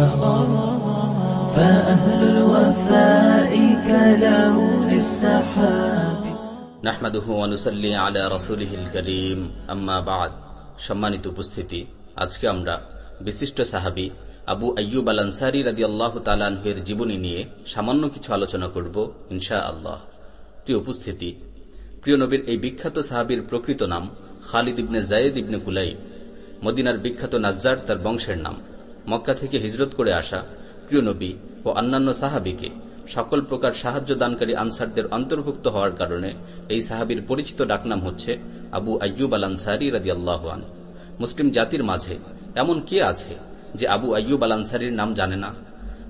الأغر فأهل الوفاء كلون السحاب নাহমাদুহু অনুসল্লি আলা রসুলিহিল করিম আম্মা বাদ সম্মানিত উপস্থিতি আজকে আমরা বিশিষ্ট সাহাবি আবু আয়ুব আল আনসারি রাজি আল্লাহ তালানহের জীবনী নিয়ে সামান্য কিছু আলোচনা করব ইনশা আল্লাহ প্রিয় উপস্থিতি প্রিয় নবীর এই বিখ্যাত সাহাবির প্রকৃত নাম খালিদ ইবনে জায়েদ ইবনে কুলাইব মদিনার বিখ্যাত নাজ্জার তার বংশের নাম মক্কা থেকে হিজরত করে আসা প্রিয় নবী ও অন্যান্য সাহাবিকে সকল প্রকার সাহায্য দানকারী আনসারদের অন্তর্ভুক্ত হওয়ার কারণে এই সাহাবির পরিচিত ডাকনাম হচ্ছে আবু আয়ুব আল আনসারি রাজি আল্লাহান মুসলিম জাতির মাঝে এমন কে আছে যে আবু আয়ুব আল আনসারির নাম জানে না?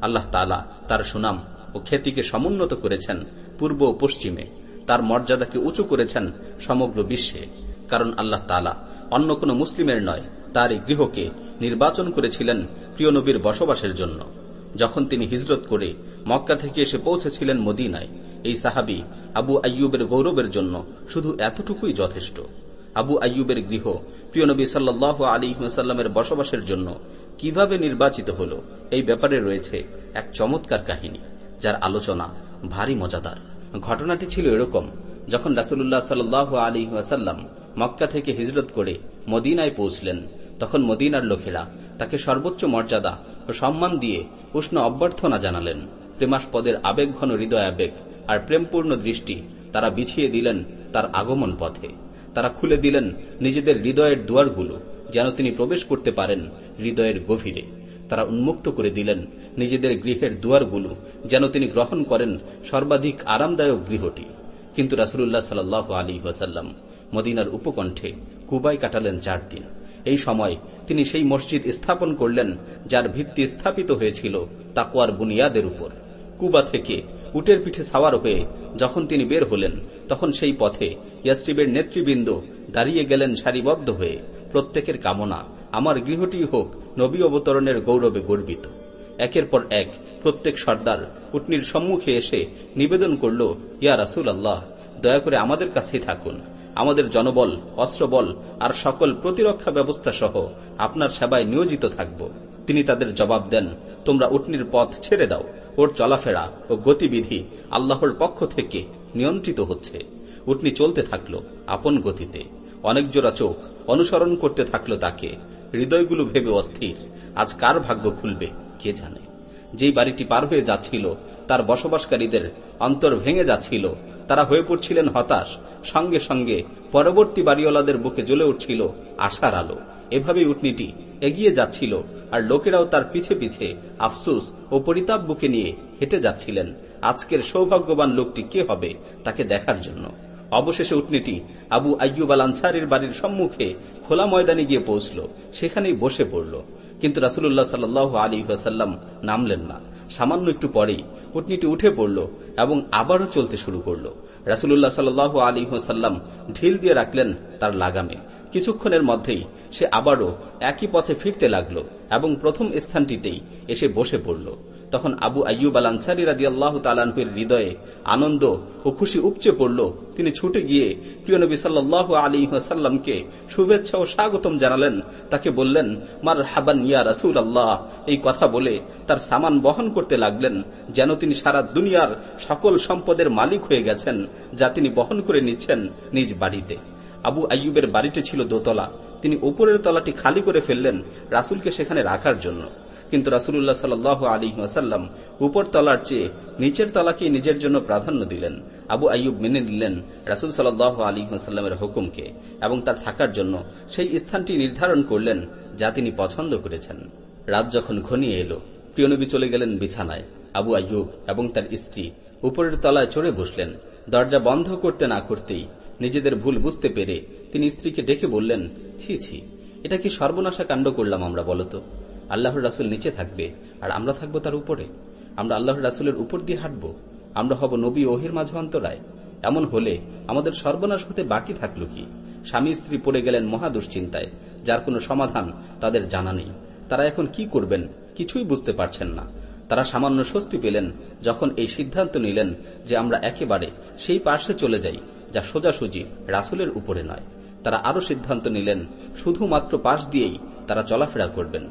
আল্লাহ তালা তার সুনাম ও খ্যাতিকে সমুন্নত করেছেন পূর্ব ও পশ্চিমে। তার মর্যাদাকে উঁচু করেছেন সমগ্র বিশ্বে। কারণ আল্লাহ তালা অন্য কোন মুসলিমের নয় তার গৃহকে নির্বাচন করেছিলেন প্রিয় নবীর বসবাসের জন্য। যখন তিনি হিজরত করে মক্কা থেকে এসে পৌঁছেছিলেন মদিনায়, এই সাহাবি আবু আয়ুবের গৌরবের জন্য শুধু এতটুকুই যথেষ্ট। আবু আয়ুবের গৃহ প্রিয় নবী সাল্লাহ আলী সাল্লামের বসবাসের জন্য কীভাবে নির্বাচিত হল, এই ব্যাপারে রয়েছে এক চমৎকার কাহিনী, যার আলোচনা ভারী মজাদার। ঘটনাটি ছিল এরকম, যখন রাসুল্লাহ সাল্লাহ আলী ওয়াসাল্লাম মক্কা থেকে হিজরত করে মদিনায় পৌঁছলেন তখন মদিনার লোকেরা তাকে সর্বোচ্চ মর্যাদা ও সম্মান দিয়ে উষ্ণ অভ্যর্থনা জানালেন। প্রেমাস্পদের আবেগঘন হৃদয় আবেগ আর প্রেমপূর্ণ দৃষ্টি তারা বিছিয়ে দিলেন তার আগমন পথে। তারা খুলে দিলেন নিজেদের হৃদয়ের দুয়ারগুলো, যেন তিনি প্রবেশ করতে পারেন হৃদয়ের গভীরে। তারা উন্মুক্ত করে দিলেন নিজেদের গৃহের দুয়ারগুলো, যেন তিনি গ্রহণ করেন সর্বাধিক আরামদায়ক গৃহটি। কিন্তু রাসুল্লাহ সাল আলী ওয়াসাল্লাম মদিনার উপকণ্ঠে কুবাই কাটালেন চার দিন। এই সময় তিনি সেই মসজিদ স্থাপন করলেন, যার ভিত্তি স্থাপিত হয়েছিল তাকুয়ার বুনিয়াদের উপর। কুবা থেকে উটের পিঠে সাওয়ার হয়ে যখন তিনি বের হলেন, তখন সেই পথে ইয়াস্টিবের নেতৃবৃন্দ দাঁড়িয়ে গেলেন সারিবদ্ধ হয়ে। প্রত্যেকের কামনা, আমার গৃহটি হোক নবী অবতরণের গৌরবে গর্বিত। একের পর এক প্রত্যেক সর্দার উটনির সম্মুখে এসে নিবেদন করল, ইয়া রাসুল আল্লাহ দয়া করে আমাদের কাছেই থাকুন। আমাদের জনবল, অস্ত্রবল আর সকল প্রতিরক্ষা ব্যবস্থা সহ আপনার সেবায় নিয়োজিত থাকব। তিনি তাদের জবাব দেন, তোমরা উটনির পথ ছেড়ে দাও। ওর চলাফেরা ও গতিবিধি আল্লাহর পক্ষ থেকে নিয়ন্ত্রিত হচ্ছে। উটনি চলতে থাকল আপন গতিতে। অনেক জোড়া চোখ অনুসরণ করতে থাকল তাকে। হৃদয়গুলো ভেবে অস্থির। আজ কার ভাগ্য খুলবে, কে জানে? যেই বাড়িটি পার হয়ে যাচ্ছিল, তার বসবাসকারীদের অন্তর ভেঙে যাচ্ছিল। তারা হয়ে পড়ছিলেন হতাশ। সঙ্গে সঙ্গে পরবর্তী বাড়িওয়ালাদের বুকে জ্বলে উঠছিল আশার আলো। এভাবেই উটনিটি এগিয়ে যাচ্ছিল আর লোকেরাও তার পিছে পিছে আফসুস ও পরিতাপ বুকে নিয়ে হেঁটে যাচ্ছিলেন। আজকের সৌভাগ্যবান লোকটি কে হবে তাকে দেখার জন্য। অবশেষে উটনিটি আবু আয়ুব আল আনসারির বাড়ির সম্মুখে খোলা ময়দানে গিয়ে পৌঁছল। সেখানেই বসে পড়ল। কিন্তু রাসুল্লাহ সাল আলী সাল্লাম নামলেন না। সামান্য একটু পরেই উটনিটি উঠে পড়ল এবং আবারও চলতে শুরু করল। রাসুল্লাহ সাল আলী সাল্লাম ঢিল দিয়ে রাখলেন তার লাগামে। কিছুক্ষণের মধ্যেই সে আবারও একই পথে ফিরতে লাগল এবং প্রথম স্থানটিতেই এসে বসে পড়ল। তখন আবু আয়ুব আল আনসারি রাজি আল্লাহ তালানহের হৃদয়ে আনন্দ ও খুশি উপচে পড়ল। তিনি ছুটে গিয়ে প্রিয় নবী সাল্লাহ আলী সাল্লামকে শুভেচ্ছা ও স্বাগতম জানালেন। তাকে বললেন মার হাবান ইয়া রাসুল আল্লাহ এই কথা বলে তার সামান বহন করতে লাগলেন, যেন তিনি সারা দুনিয়ার সকল সম্পদের মালিক হয়ে গেছেন, যা তিনি বহন করে নিচ্ছেন নিজ বাড়িতে। আবু আয়ুবের বাড়িটি ছিল দোতলা। তিনি উপরের তলাটি খালি করে ফেললেন রাসুলকে সেখানে রাখার জন্য। কিন্তু রাসুল্লাহ সাল আলী ওয়াসাল্লাম উপর তলার চেয়ে নিচের তলাকে নিজের জন্য প্রাধান্য দিলেন। আবু আয়ুব মেনে নিলেন রাসুল সাল্লাহ আলী ওয়াসাল্লামের হুকুমকে এবং তার থাকার জন্য সেই স্থানটি নির্ধারণ করলেন যা তিনি পছন্দ করেছেন। রাত যখন ঘনিয়ে এলো প্রিয়নবী চলে গেলেন বিছানায়। আবু আয়ুব এবং তার স্ত্রী উপরের তলায় চড়ে বসলেন। দরজা বন্ধ করতে না করতেই নিজেদের ভুল বুঝতে পেরে তিনি স্ত্রীকে ডেকে বললেন, ছি ছি, এটা কি সর্বনাশা কাণ্ড করলাম আমরা বলতো আল্লাহর রাসুল নিচে থাকবে, আর আমরা থাকব তার উপরে। আমরা আল্লাহর রাসুলের উপর দিয়ে হাঁটব। আমরা হব নবী ওহির মাঝ অন্তরায়। এমন হলে আমাদের সর্বনাশ হতে বাকি থাকল কি? স্বামী স্ত্রী পড়ে গেলেন মহা দুশ্চিন্তায়, যার কোনো সমাধান তাদের জানা নেই। তারা এখন কি করবেন কিছুই বুঝতে পারছেন না। তারা সামান্য স্বস্তি পেলেন যখন এই সিদ্ধান্ত নিলেন যে আমরা একেবারে সেই পার্শ্বে চলে যাই, যা সোজাসুজি রাসুলের উপরে নয়। তারা আরও সিদ্ধান্ত নিলেন, শুধুমাত্র পাশ দিয়েই তারা চলাফেরা করবেন।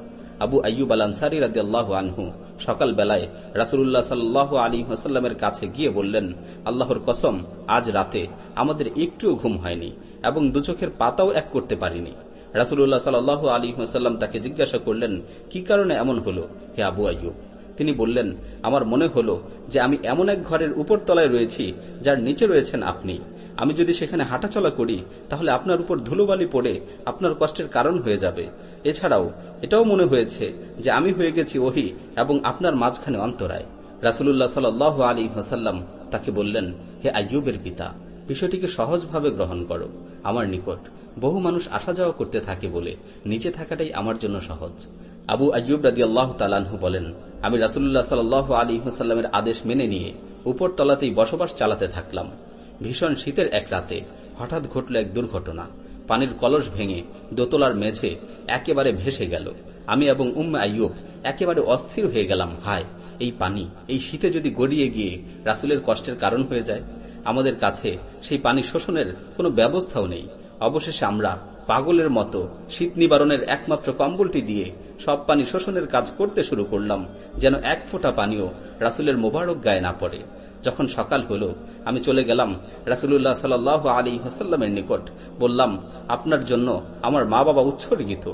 আবু আয়ুব আল আনসারি রাজি আল্লাহ আনহু সকাল বেলায় রাসুল্লাহ সাল্লাহ আলী হাসাল্লামের কাছে গিয়ে বললেন, আল্লাহর কসম, আজ রাতে আমাদের একটুও ঘুম হয়নি এবং দুচোখের পাতাও এক করতে পারিনি। রাসুল্লাহ সাল্লাহ আলী হাসাল্লাম তাকে জিজ্ঞাসা করলেন, কি কারণে এমন হল, হে আবু আয়ুব তিনি বললেন, আমার মনে হল যে আমি এমন এক ঘরের উপর তলায় রয়েছি, যার নিচে রয়েছেন আপনি। আমি যদি সেখানে হাঁটাচলা করি, তাহলে আপনার উপর ধুলোবালি পড়ে আপনার কষ্টের কারণ হয়ে যাবে। এছাড়াও, এটাও মনে হয়েছে যে আমি হয়ে গেছি ওহি এবং আপনার মাঝখানে অন্তরায়। রাসুল্লাহ সাল আলী হাসাল্লাম তাকে বললেন, হে আয়ুবের পিতা, বিষয়টিকে সহজভাবে গ্রহণ করো। আমার নিকট বহু মানুষ আসা যাওয়া করতে থাকে বলে, নিচে থাকাটাই আমার জন্য সহজ। আবু আয়ুব রাজি আল্লাহ তালাহু বলেন, আমি রাসুল্লাহ সাল আলী হুসাল্লামের আদেশ মেনে নিয়ে উপরতলাতেই বসবাস চালাতে থাকলাম। ভীষণ শীতের এক রাতে হঠাৎ ঘটল এক দুর্ঘটনা। পানির কলস ভেঙে দোতলার মেঝে একেবারে ভেসে গেল। আমি এবং উম্মে আইয়ুব একেবারে অস্থির হয়ে গেলাম। হায়, এই পানি, এই শীতে যদি গড়িয়ে গিয়ে রাসুলের কষ্টের কারণ হয়ে যায়, আমাদের কাছে সেই পানি শোষণের কোনো ব্যবস্থাও নেই। অবশেষে আমরা পাগলের মতো। শীত নিবারণের একমাত্র কম্বলটি দিয়ে সব পানি শোষণের কাজ করতে শুরু করলাম, যেন এক ফোঁটা পানিও রাসুলের মোবারক গায়ে না পড়ে। যখন সকাল হল, আমি চলে গেলাম রাসুল্লাহ সাল আলী হাসাল্লামের নিকট। বললাম, আপনার জন্য আমার মা বাবা উৎসর্গিত।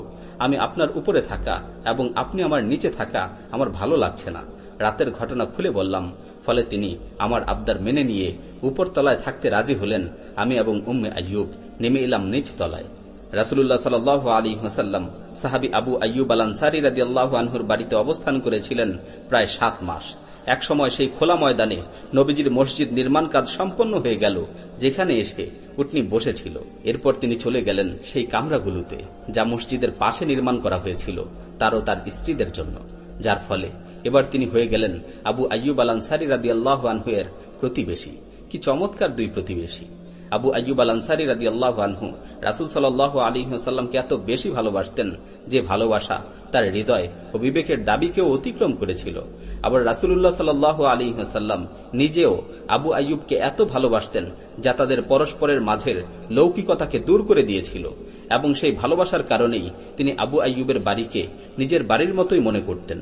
আমি আপনার উপরে থাকা এবং আপনি আমার নিচে থাকা আমার ভালো লাগছে না। রাতের ঘটনা খুলে বললাম, ফলে তিনি আমার আবদার মেনে নিয়ে উপর তলায় থাকতে রাজি হলেন। আমি এবং উম্মে আয়ুব নেমে এলাম নিচ তলায় রাসুল্লাহ সাল আলী হাসাল্লাম সাহাবি আবু আয়ুব আল আনসারি রাজি আল্লাহ আনহুর বাড়িতে অবস্থান করেছিলেন প্রায় সাত মাস। একসময় সেই খোলা ময়দানে নবীজির মসজিদ নির্মাণ কাজ সম্পন্ন হয়ে গেল, যেখানে এসে উটনি বসেছিল। এরপর তিনি চলে গেলেন সেই কামরাগুলোতে, যা মসজিদের পাশে নির্মাণ করা হয়েছিল তারও তার স্ত্রীদের জন্য। যার ফলে এবার তিনি হয়ে গেলেন আবু আয়ুব আল আনসারি রাদি আল্লাহ আনহুয়ের প্রতিবেশী, কি চমৎকার দুই প্রতিবেশী। আবু আয়ুব আল আনসারি রাজি আল্লাহ আনহু রাসুল সাল আলী সাল্লামকে এত বেশি ভালোবাসতেন যে ভালোবাসা, তার হৃদয় ও বিবেকের দাবিকেও অতিক্রম করেছিল। আবার রাসুল্লাহ সাল আলী সাল্লাম নিজেও আবু আয়ুবকে এত ভালোবাসতেন যা তাদের পরস্পরের মাঝের লৌকিকতাকে দূর করে দিয়েছিল এবং সেই ভালোবাসার কারণেই তিনি আবু আয়ুবের বাড়িকে নিজের বাড়ির মতোই মনে করতেন।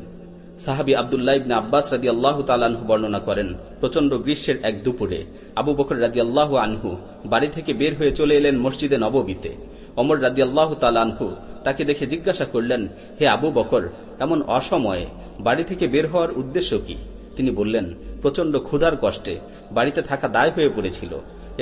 সাহাবি আবদুল্লাহ ইবনে আব্বাস রাজি আল্লাহ তালানহু বর্ণনা করেন প্রচণ্ড গ্রীষ্মের এক দুপুরে আবু বকর রাজি আল্লাহ আনহু বাড়ি থেকে বের হয়ে চলে এলেন মসজিদে নববীতে অমর রাজি আল্লাহ তালানহু তাকে দেখে জিজ্ঞাসা করলেন, হে আবু বকর, এমন অসময়ে বাড়ি থেকে বের হওয়ার উদ্দেশ্য কি? তিনি বললেন প্রচণ্ড ক্ষুধার কষ্টে বাড়িতে থাকা দায় হয়ে পড়েছিল।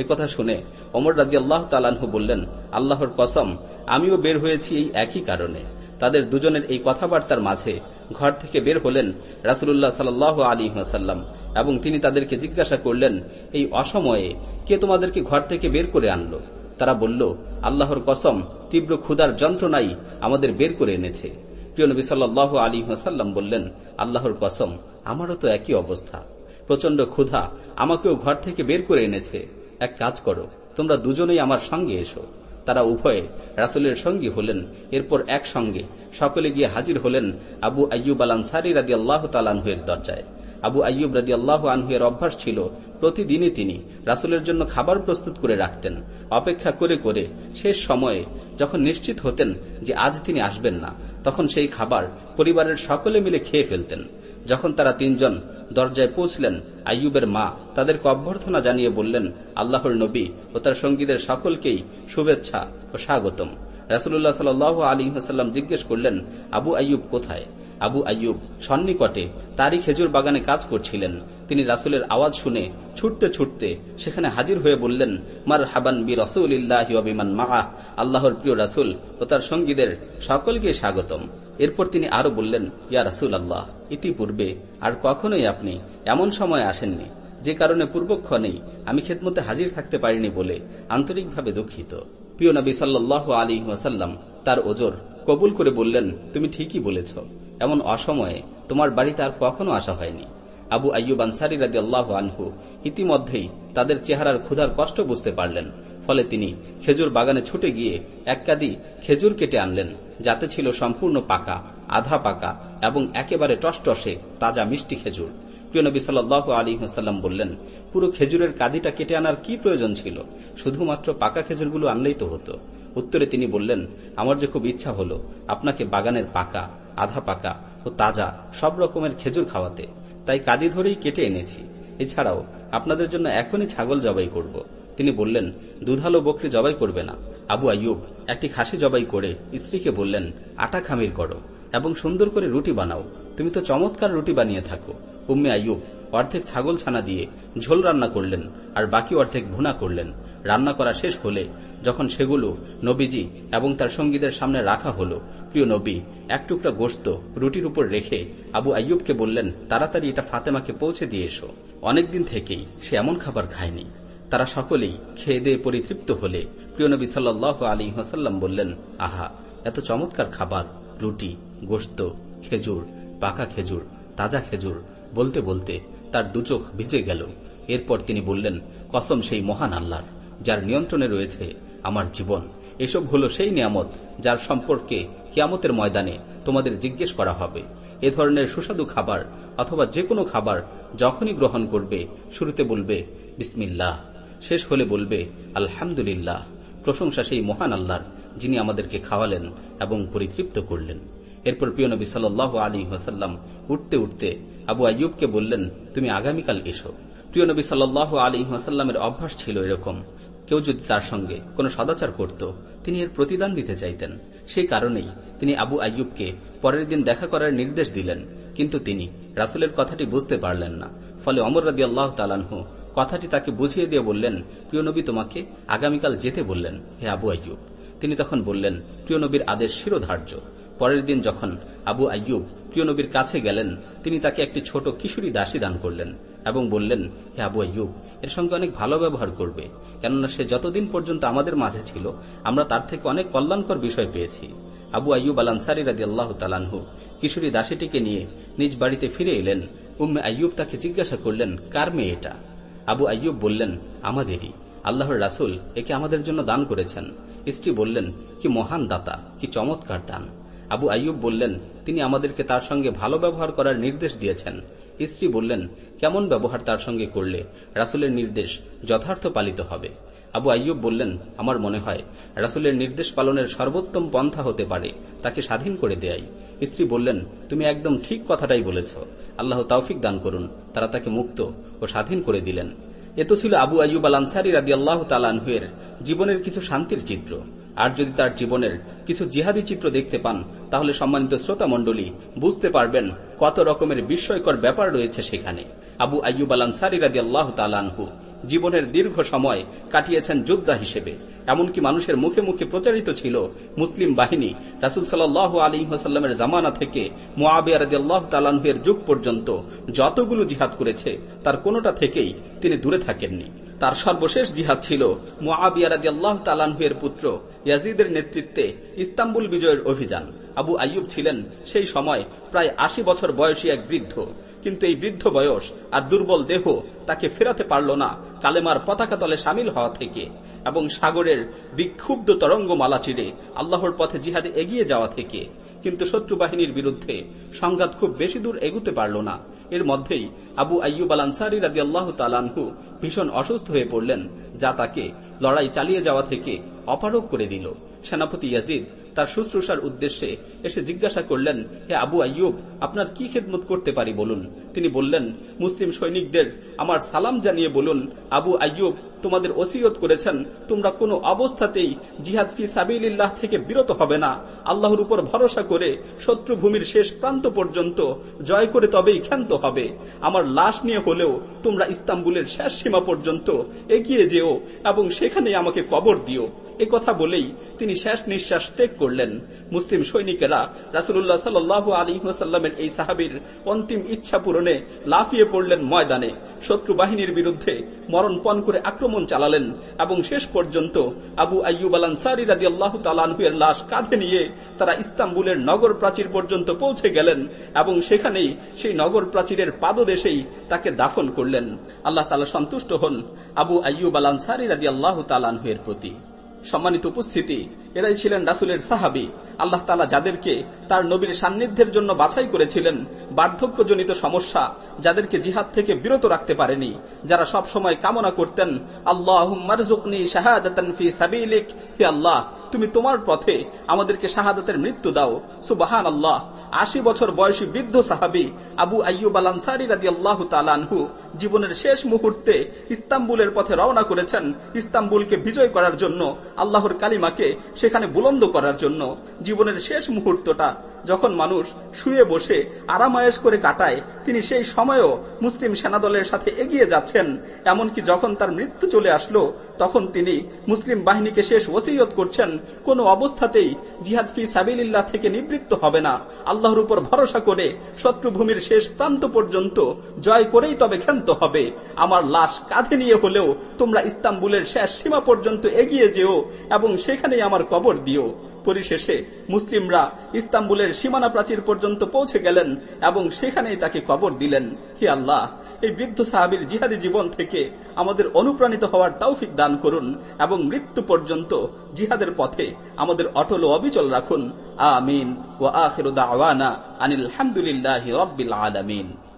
কথা শুনে অমর রাজি আল্লাহ তালানহু বললেন, আল্লাহর কসম, আমিও বের হয়েছি এই একই কারণে। তাদের দুজনের এই কথাবার্তার মাঝে ঘর থেকে বের হলেন রাসুল্লাহ সাল আলী হাসাল্লাম এবং তিনি তাদেরকে জিজ্ঞাসা করলেন, এই অসময়ে কে তোমাদেরকে ঘর থেকে বের করে আনলো? তারা বলল, আল্লাহর কসম, তীব্র ক্ষুদার যন্ত্রণাই আমাদের বের করে এনেছে। প্রিয় নবী সাল্লাহ আলী হাসাল্লাম বললেন, আল্লাহর কসম, আমারও তো একই অবস্থা। প্রচণ্ড ক্ষুধা আমাকেও ঘর থেকে বের করে এনেছে। এক কাজ করো, তোমরা দুজনেই আমার সঙ্গে এসো। তারা উভয়ে রাসুলের সঙ্গী হলেন। এরপর একসঙ্গে সকলে গিয়ে হাজির হলেন আবু আয়ুব আল আনসারি রাজি আল্লাহ তালানহের দরজায়। আবু আয়ুব রাজি আল্লাহ আনহুয়ের অভ্যাস ছিল, প্রতিদিনই তিনি রাসুলের জন্য খাবার প্রস্তুত করে রাখতেন। অপেক্ষা করে করে শেষ সময়ে যখন নিশ্চিত হতেন যে আজ তিনি আসবেন না, তখন সেই খাবার পরিবারের সকলে মিলে খেয়ে ফেলতেন। যখন তারা তিনজন দরজায় পৌঁছলেন আইয়ুবের মা। তাদেরকে অভ্যর্থনা জানিয়ে বললেন, আল্লাহর নবী ও তার সঙ্গীদের সকলকেই শুভেচ্ছা ও স্বাগতম। রাসুল্লাহ সাল আলী হাসাল্লাম জিজ্ঞেস করলেন, আবু আইয়ুব কোথায়? আবু আইয়ুব সন্নিকটে তারই খেজুর বাগানে কাজ করছিলেন। তিনি রাসুলের আওয়াজ শুনে ছুটতে ছুটতে সেখানে হাজির হয়ে বললেন মার হাবান বি রসুল্লাহিমান মাহা আল্লাহর প্রিয় রাসুল ও তার সঙ্গীদের সকলকে স্বাগতম। এরপর তিনি আরও বললেন, ইয়া রাসুল আল্লাহ ইতিপূর্বে আর কখনোই আপনি এমন সময় আসেননি। যে কারণে পূর্বক্ষণেই আমি খেদমতে হাজির থাকতে পারিনি বলে আন্তরিকভাবে দুঃখিত। প্রিয় নবী সাল্লাহ আলী ওয়াসাল্লাম তার ওজোর। কবুল করে বললেন, তুমি ঠিকই বলেছ। এমন অসময়ে তোমার বাড়িতে আর কখনো আসা হয়নি। আবু আয়ুব আনসারি রাজি আল্লাহ আনহু ইতিমধ্যেই তাদের চেহারার ক্ষুধার কষ্ট বুঝতে পারলেন। ফলে তিনি খেজুর বাগানে ছুটে গিয়ে এক কাদি খেজুর কেটে আনলেন, যাতে ছিল সম্পূর্ণ পাকা, আধা পাকা এবং একেবারে টসটসে তাজা মিষ্টি খেজুর। প্রিয় নবী সাল্লাহ আলী হাসাল্লাম বললেন, পুরো খেজুরের কাদিটা কেটে আনার কি প্রয়োজন ছিল? শুধুমাত্র পাকা খেজুরগুলো আনলেই তো হতো। উত্তরে তিনি বললেন, আমার যে খুব ইচ্ছা হলো, আপনাকে বাগানের পাকা, আধা পাকা ও তাজা সব রকমের খেজুর খাওয়াতে। তাই কাদি ধরেই কেটে এনেছি। এছাড়াও আপনাদের জন্য এখনই ছাগল জবাই করব। তিনি বললেন, দুধালো বকরি জবাই করবে না। আবু আয়ুব একটি খাসি জবাই করে স্ত্রীকে বললেন, আটা খামির করো এবং সুন্দর করে রুটি বানাও। তুমি তো চমৎকার রুটি বানিয়ে থাকো। উম্মে আয়ুব অর্ধেক ছাগল ছানা দিয়ে ঝোল রান্না করলেন আর বাকি অর্ধেক ভুনা করলেন। রান্না করা শেষ হলে যখন সেগুলো নবীজি এবং তার সঙ্গীদের সামনে রাখা হল, প্রিয় নবী, এক টুকরা গোস্ত রুটির উপর রেখে আবু আয়ুবকে বললেন, তাড়াতাড়ি এটা ফাতেমাকে পৌঁছে দিয়ে এসো। অনেকদিন থেকেই সে এমন খাবার খায়নি। তারা সকলেই খেয়ে দিয়ে পরিতৃপ্ত হলে প্রিয় নবী সাল্লাহ আলী হাসাল্লাম বললেন, আহা, এত চমৎকার খাবার, রুটি গোস্ত খেজুর, পাকা খেজুর, তাজা খেজুর, বলতে বলতে তার দুচোখ ভিজে গেল। এরপর তিনি বললেন, কসম সেই মহান আল্লাহর, যার নিয়ন্ত্রণে রয়েছে আমার জীবন। এসব হলো সেই নিয়ামত যার সম্পর্কে কিয়ামতের ময়দানে তোমাদের জিজ্ঞেস করা হবে। এ ধরনের সুস্বাদু খাবার অথবা যে কোনো খাবার যখনই গ্রহণ করবে, শুরুতে বলবে, বিসমিল্লাহ। শেষ হলে বলবে, আলহামদুলিল্লাহ। প্রশংসা সেই মহান আল্লাহর, যিনি আমাদেরকে খাওয়ালেন এবং পরিতৃপ্ত করলেন। এরপর প্রিয় নবী সাল আলী হাসাল্লাম উঠতে উঠতে আবু আয়ুবকে বললেন, তুমি আগামীকাল এসো। প্রিয় নবী সাল আলী হাসাল্লামের অভ্যাস ছিল এরকম, কেউ যদি তার সঙ্গে কোনো সদাচার করত, তিনি এর প্রতিদান দিতে চাইতেন। সেই কারণেই তিনি আবু আয়ুবকে পরের দিন দেখা করার নির্দেশ দিলেন, কিন্তু তিনি রাসুলের কথাটি বুঝতে পারলেন না। ফলে অমর রাজি আল্লাহ তালানহু কথাটি তাকে বুঝিয়ে দিয়ে বললেন, প্রিয় নবী তোমাকে আগামীকাল যেতে বললেন, হে আবু আয়ুব তিনি তখন বললেন, প্রিয় নবীর আদেশ শিরোধার্য। পরের দিন যখন আবু আয়ুব প্রিয় নবীর কাছে গেলেন, তিনি তাকে একটি ছোট কিশোরী দাসী দান করলেন এবং বললেন, হে আবু আয়ুব এর সঙ্গে অনেক ভালো ব্যবহার করবে, কেননা সে যতদিন পর্যন্ত আমাদের মাঝে ছিল, আমরা তার থেকে অনেক কল্যাণকর বিষয় পেয়েছি। আবু আয়ুব আল আনসারি রাজি আল্লাহ তালানহু কিশোরী দাসীটিকে নিয়ে নিজ বাড়িতে ফিরে এলেন। উম্মে আয়ুব তাকে জিজ্ঞাসা করলেন, কার মেয়ে এটা? আবু আয়ুব বললেন, আমাদেরই। আল্লাহর রাসুল একে আমাদের জন্য দান করেছেন। স্ত্রী বললেন, কি মহান দাতা, কি চমৎকার দান। আবু আয়ুব বললেন, তিনি আমাদেরকে তার সঙ্গে ভালো ব্যবহার করার নির্দেশ দিয়েছেন। স্ত্রী বললেন, কেমন ব্যবহার তার সঙ্গে করলে? রাসুলের নির্দেশ যথার্থ পালিত হবে। আবু আয়ুব বললেন, আমার মনে হয়, রাসুলের নির্দেশ পালনের সর্বোত্তম পন্থা হতে পারে, তাকে স্বাধীন করে দেয় স্ত্রী বললেন, তুমি একদম ঠিক কথাটাই বলেছ। আল্লাহ তৌফিক দান করুন, তারা তাকে মুক্ত ও স্বাধীন করে দিলেন। এ তো ছিল আবু আয়ুব আল আনসারি রাজি আল্লাহ তালানহের জীবনের কিছু শান্তির চিত্র। আর যদি তার জীবনের কিছু জিহাদি চিত্র দেখতে পান, তাহলে সম্মানিত শ্রোতা মণ্ডলী বুঝতে পারবেন কত রকমের বিস্ময়কর ব্যাপার রয়েছে সেখানে। আবু আয়ুব আল আনসারি রাজি আল্লাহ তালানহু জীবনের দীর্ঘ সময় কাটিয়েছেন যোদ্ধা হিসেবে। এমনকি মানুষের মুখে মুখে প্রচারিত ছিল মুসলিম বাহিনী রাসুল সাল আলী হাসাল্লামের জামানা থেকে মোয়াবিয়া রাজি আল্লাহ তালানহের যুগ পর্যন্ত যতগুলো জিহাদ করেছে, তার কোনোটা থেকেই তিনি দূরে থাকেননি। তার সর্বশেষ জিহাদ ছিল। আল্লাহ পুত্র ইয়াজিদের নেতৃত্বে ইস্তাম্বুল বিজয়ের অভিযান। আবু আয়ুব ছিলেন সেই সময় প্রায় আশি বছর বয়সী এক বৃদ্ধ। কিন্তু এই বৃদ্ধ বয়স আর দুর্বল দেহ তাকে ফেরাতে পারল না, কালেমার পতাকা তলে সামিল হওয়া থেকে এবং সাগরের বিক্ষুব্ধ তরঙ্গমালা চিড়ে আল্লাহর পথে জিহাদে এগিয়ে যাওয়া থেকে। কিন্তু শত্রু বাহিনীর বিরুদ্ধে সংঘাত খুব বেশি দূর এগুতে পারল না। এর মধ্যেই আবু আইয়ুব আল আনসারি রাজি আল্লাহ তালানহু ভীষণ অসুস্থ হয়ে পড়লেন, যা তাকে লড়াই চালিয়ে যাওয়া থেকে অপারগ করে দিল। সেনাপতি ইয়াজিদ তার শুশ্রূষার উদ্দেশ্যে এসে জিজ্ঞাসা করলেন, হে আবু আইয়ুব, আপনার কি খেদমত করতে পারি বলুন? তিনি বললেন, মুসলিম সৈনিকদের আমার সালাম জানিয়ে বলুন, আবু আইয়ুব, তোমাদের ওসিয়ত করেছেন, তোমরা কোনো অবস্থাতেই জিহাদ ফি সাবিল্লাহ থেকে বিরত হবে না। আল্লাহর উপর ভরসা করে শত্রুভূমির শেষ প্রান্ত পর্যন্ত জয় করে তবেই ক্ষান্ত হবে। আমার লাশ নিয়ে হলেও তোমরা ইস্তাম্বুলের শেষ সীমা পর্যন্ত এগিয়ে যেও এবং সেখানে আমাকে কবর দিও। এ কথা বলেই তিনি শেষ নিঃশ্বাস ত্যাগ করলেন। মুসলিম সৈনিকেরা রাসুল্লাহ সাল্লাহ আলী ওসাল্লামের এই সাহাবির অন্তিম ইচ্ছা পূরণে লাফিয়ে পড়লেন ময়দানে। শত্রু বাহিনীর বিরুদ্ধে মরণপণ করে আক্রমণ চালালেন এবং শেষ পর্যন্ত আবু আইয়ুব আল আনসারি রাজি আল্লাহ তালানহুয়ের লাশ কাঁধে নিয়ে তারা ইস্তাম্বুলের নগর প্রাচীর পর্যন্ত পৌঁছে গেলেন এবং সেখানেই সেই নগর প্রাচীরের পাদদেশেই তাকে দাফন করলেন। আল্লাহ তালা সন্তুষ্ট হন আবু আইয়ুব আল আনসারি রাজি আল্লাহ তালানহুয়ের প্রতি। সম্মানিত উপস্থিতি। এরাই ছিলেন রাসুলের সাহাবি। আল্লাহ তালা যাদেরকে তার নবীর সান্নিধ্যের জন্য বাছাই করেছিলেন, বার্ধক্যজনিত সমস্যা যাদেরকে জিহাদ থেকে বিরত রাখতে পারেনি, যারা সব সময় কামনা করতেন আল্লাহ হে আল্লাহ তুমি তোমার পথে আমাদেরকে শাহাদাতের মৃত্যু দাও। সুবাহান আল্লাহ আশি বছর বয়সী বৃদ্ধ সাহাবি আবু আইয়ুব আল আনসারি রাজি আল্লাহ তালানহু জীবনের শেষ মুহূর্তে ইস্তাম্বুলের পথে রওনা করেছেন ইস্তাম্বুলকে বিজয় করার জন্য, আল্লাহর কালিমাকে সেখানে বুলন্দ করার জন্য। জীবনের শেষ মুহূর্তটা যখন মানুষ শুয়ে বসে আরামায়েশ করে কাটায়, তিনি সেই সময়ও মুসলিম সেনাদলের সাথে এগিয়ে যাচ্ছেন। এমনকি যখন তার মৃত্যু চলে আসলো তখন তিনি মুসলিম বাহিনীকে শেষ ওসিয়ত করছেন, কোন অবস্থাতেই জিহাদ ফি সাবিল্লাহ থেকে নিবৃত্ত হবে না। আল্লাহর উপর ভরসা করে শত্রুভূমির শেষ প্রান্ত পর্যন্ত জয় করেই তবে ক্ষান্ত হবে। আমার লাশ কাঁধে নিয়ে হলেও তোমরা ইস্তাম্বুলের শেষ সীমা পর্যন্ত এগিয়ে যেও এবং সেখানেই আমার কবর দিও। পরিশেষে মুসলিমরা ইস্তাম্বুলের সীমানা প্রাচীর পর্যন্ত পৌঁছে গেলেন এবং সেখানেই তাকে কবর দিলেন। হে আল্লাহ, এই বৃদ্ধ সাহাবির জিহাদি জীবন থেকে আমাদের অনুপ্রাণিত হওয়ার তৌফিক দান করুন এবং মৃত্যু পর্যন্ত জিহাদের পথে আমাদের অটল ও অবিচল রাখুন। আমিন। ও আখির আনিল হামদুলিল্লাহ